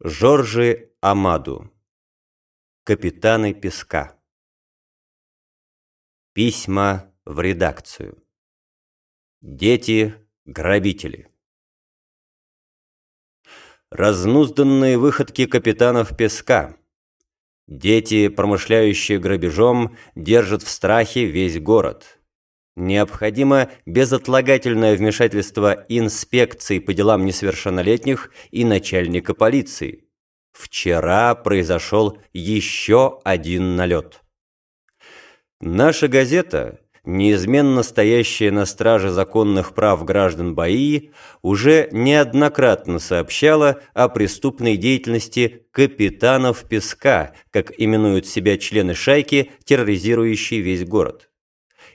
Жоржи Амаду. Капитаны песка. Письма в редакцию. Дети-грабители. Разнузданные выходки капитанов песка. Дети, промышляющие грабежом, держат в страхе весь город. Необходимо безотлагательное вмешательство инспекции по делам несовершеннолетних и начальника полиции. Вчера произошел еще один налет. Наша газета, неизменно стоящая на страже законных прав граждан Баии, уже неоднократно сообщала о преступной деятельности капитанов песка, как именуют себя члены шайки, терроризирующие весь город.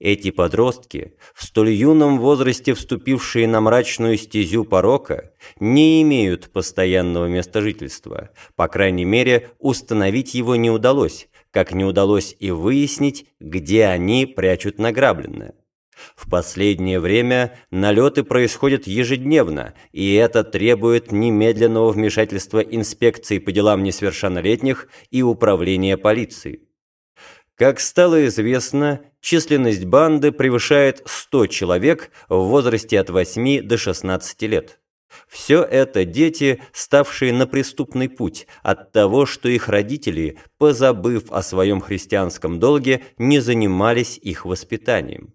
Эти подростки, в столь юном возрасте вступившие на мрачную стезю порока, не имеют постоянного места жительства. По крайней мере, установить его не удалось, как не удалось и выяснить, где они прячут награбленное. В последнее время налеты происходят ежедневно, и это требует немедленного вмешательства инспекции по делам несовершеннолетних и управления полицией. Как стало известно, численность банды превышает 100 человек в возрасте от 8 до 16 лет. Все это дети, ставшие на преступный путь от того, что их родители, позабыв о своем христианском долге, не занимались их воспитанием.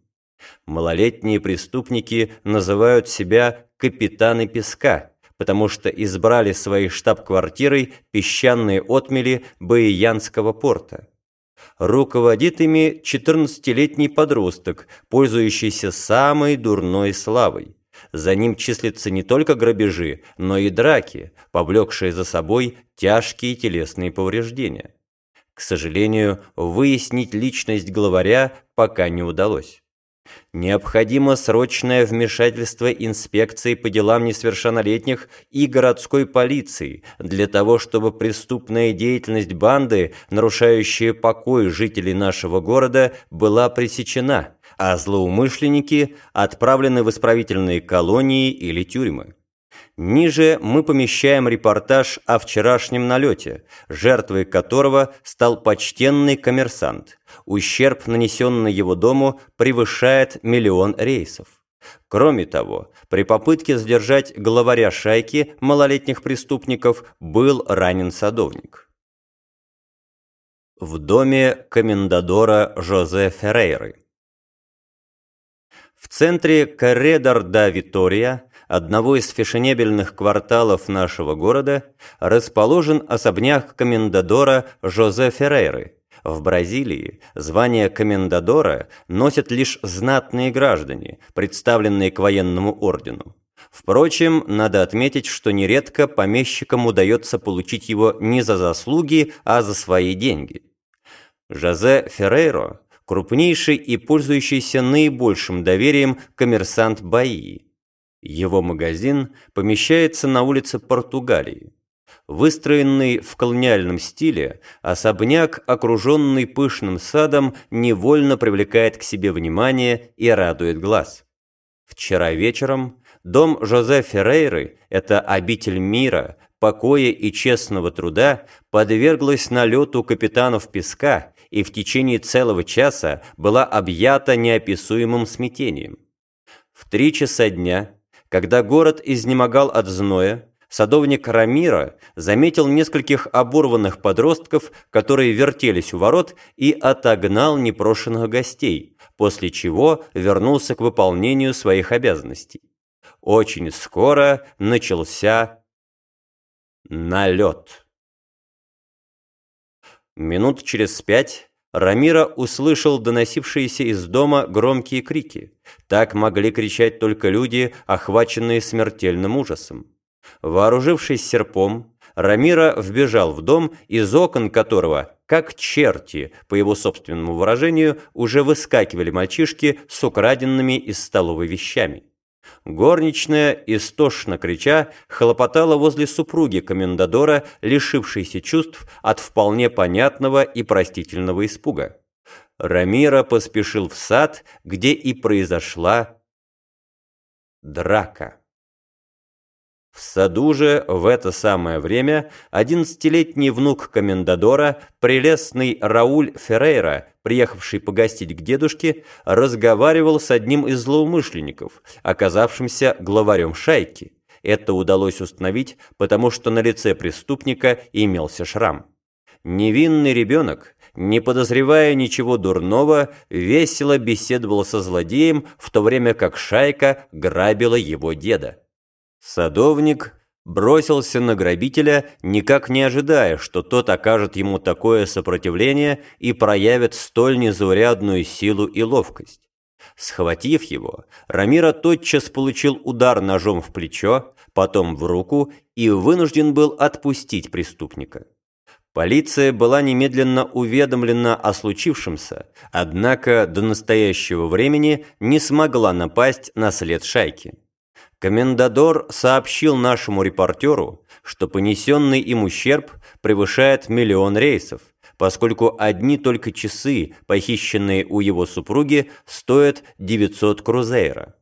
Малолетние преступники называют себя «капитаны песка», потому что избрали своей штаб-квартирой песчаные отмели Баиянского порта. Руководит ими 14-летний подросток, пользующийся самой дурной славой. За ним числятся не только грабежи, но и драки, повлекшие за собой тяжкие телесные повреждения. К сожалению, выяснить личность главаря пока не удалось. Необходимо срочное вмешательство инспекции по делам несовершеннолетних и городской полиции для того, чтобы преступная деятельность банды, нарушающая покой жителей нашего города, была пресечена, а злоумышленники отправлены в исправительные колонии или тюрьмы. Ниже мы помещаем репортаж о вчерашнем налете, жертвой которого стал почтенный коммерсант. Ущерб, нанесенный его дому, превышает миллион рейсов. Кроме того, при попытке задержать главаря шайки малолетних преступников был ранен садовник. В доме комендадора Жозе Феррейры. В центре Корредор да Витория одного из фешенебельных кварталов нашего города, расположен особняк комендадора Жозе Феррейры. В Бразилии звание комендадора носят лишь знатные граждане, представленные к военному ордену. Впрочем, надо отметить, что нередко помещикам удается получить его не за заслуги, а за свои деньги. Жозе Феррейро – крупнейший и пользующийся наибольшим доверием коммерсант Баии. Его магазин помещается на улице Португалии. Выстроенный в колониальном стиле, особняк, окруженный пышным садом, невольно привлекает к себе внимание и радует глаз. Вчера вечером дом Жозе Феррейры, это обитель мира, покоя и честного труда, подверглась налету капитанов песка и в течение целого часа была объята неописуемым смятением. В три часа дня когда город изнемогал от зноя, садовник Рамира заметил нескольких оборванных подростков, которые вертелись у ворот, и отогнал непрошенных гостей, после чего вернулся к выполнению своих обязанностей. Очень скоро начался налет. Минут через пять Рамира услышал доносившиеся из дома громкие крики. Так могли кричать только люди, охваченные смертельным ужасом. Вооружившись серпом, Рамира вбежал в дом, из окон которого, как черти, по его собственному выражению, уже выскакивали мальчишки с украденными из столовой вещами. Горничная, истошно крича, хлопотала возле супруги комендадора, лишившейся чувств от вполне понятного и простительного испуга. Рамира поспешил в сад, где и произошла драка. В саду же в это самое время одиннадцатилетний внук комендадора, прелестный Рауль Феррейра, приехавший погостить к дедушке, разговаривал с одним из злоумышленников, оказавшимся главарем шайки. Это удалось установить, потому что на лице преступника имелся шрам. Невинный ребенок, не подозревая ничего дурного, весело беседовал со злодеем, в то время как шайка грабила его деда. Садовник бросился на грабителя, никак не ожидая, что тот окажет ему такое сопротивление и проявит столь незаурядную силу и ловкость. Схватив его, Рамира тотчас получил удар ножом в плечо, потом в руку и вынужден был отпустить преступника. Полиция была немедленно уведомлена о случившемся, однако до настоящего времени не смогла напасть на след шайки. Комендадор сообщил нашему репортеру, что понесенный им ущерб превышает миллион рейсов, поскольку одни только часы, похищенные у его супруги, стоят 900 крузейра.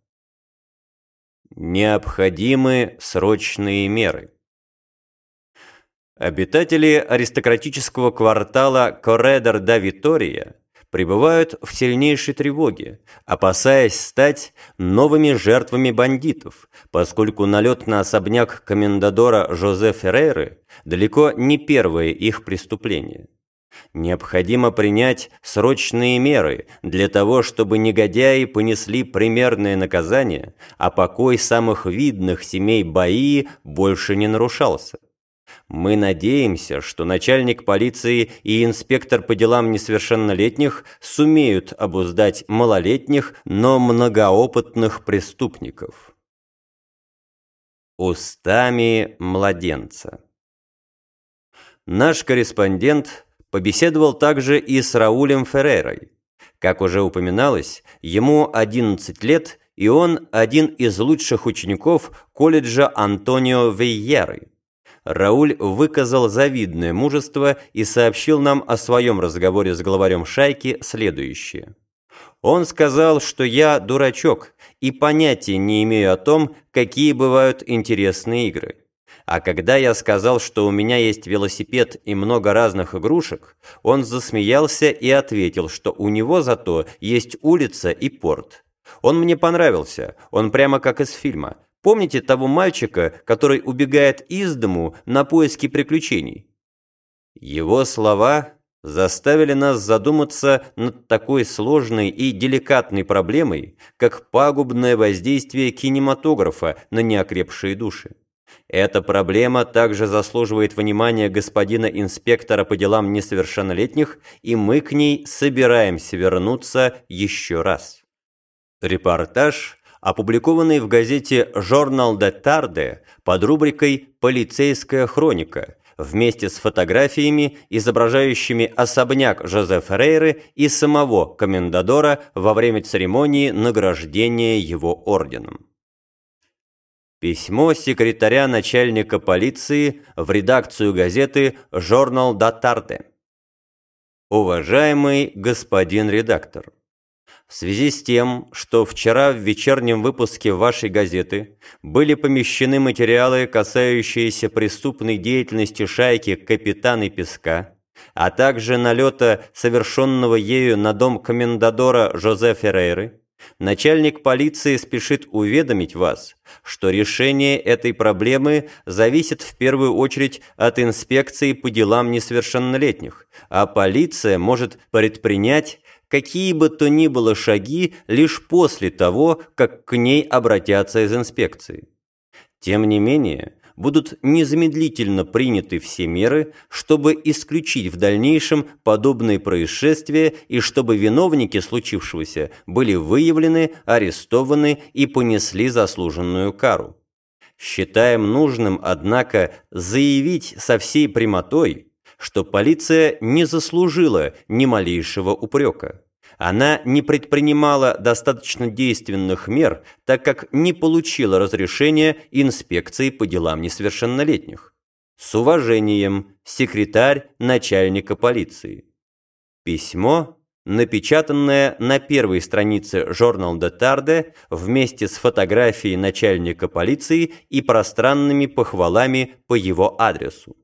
Необходимы срочные меры. Обитатели аристократического квартала Корредор да Витория пребывают в сильнейшей тревоге, опасаясь стать новыми жертвами бандитов, поскольку налет на особняк комендадора Жозе Феррейры далеко не первое их преступление. Необходимо принять срочные меры для того, чтобы негодяи понесли примерное наказание, а покой самых видных семей Баии больше не нарушался. Мы надеемся, что начальник полиции и инспектор по делам несовершеннолетних сумеют обуздать малолетних, но многоопытных преступников. Устами младенца Наш корреспондент побеседовал также и с Раулем Феррерой. Как уже упоминалось, ему 11 лет, и он один из лучших учеников колледжа Антонио Вейеры. Рауль выказал завидное мужество и сообщил нам о своем разговоре с главарем шайки следующее. Он сказал, что я дурачок и понятия не имею о том, какие бывают интересные игры. А когда я сказал, что у меня есть велосипед и много разных игрушек, он засмеялся и ответил, что у него зато есть улица и порт. Он мне понравился, он прямо как из фильма – Помните того мальчика, который убегает из дому на поиски приключений? Его слова заставили нас задуматься над такой сложной и деликатной проблемой, как пагубное воздействие кинематографа на неокрепшие души. Эта проблема также заслуживает внимания господина инспектора по делам несовершеннолетних, и мы к ней собираемся вернуться еще раз. Репортаж опубликованный в газете «Журнал де Тарде» под рубрикой «Полицейская хроника», вместе с фотографиями, изображающими особняк Жозе Феррейры и самого комендадора во время церемонии награждения его орденом. Письмо секретаря начальника полиции в редакцию газеты «Журнал да Тарде». Уважаемый господин редактор, в связи с тем, что вчера в вечернем выпуске вашей газеты были помещены материалы, касающиеся преступной деятельности шайки «Капитаны Песка», а также налета, совершенного ею на дом комендадора Жозе Феррейры, начальник полиции спешит уведомить вас, что решение этой проблемы зависит в первую очередь от инспекции по делам несовершеннолетних, а полиция может предпринять какие бы то ни было шаги лишь после того, как к ней обратятся из инспекции. Тем не менее, будут незамедлительно приняты все меры, чтобы исключить в дальнейшем подобные происшествия и чтобы виновники случившегося были выявлены, арестованы и понесли заслуженную кару. Считаем нужным, однако, заявить со всей прямотой, что полиция не заслужила ни малейшего упрека. Она не предпринимала достаточно действенных мер, так как не получила разрешения инспекции по делам несовершеннолетних. С уважением, секретарь начальника полиции. Письмо напечатанное на первой странице «Журнал де Тарде» вместе с фотографией начальника полиции и пространными похвалами по его адресу.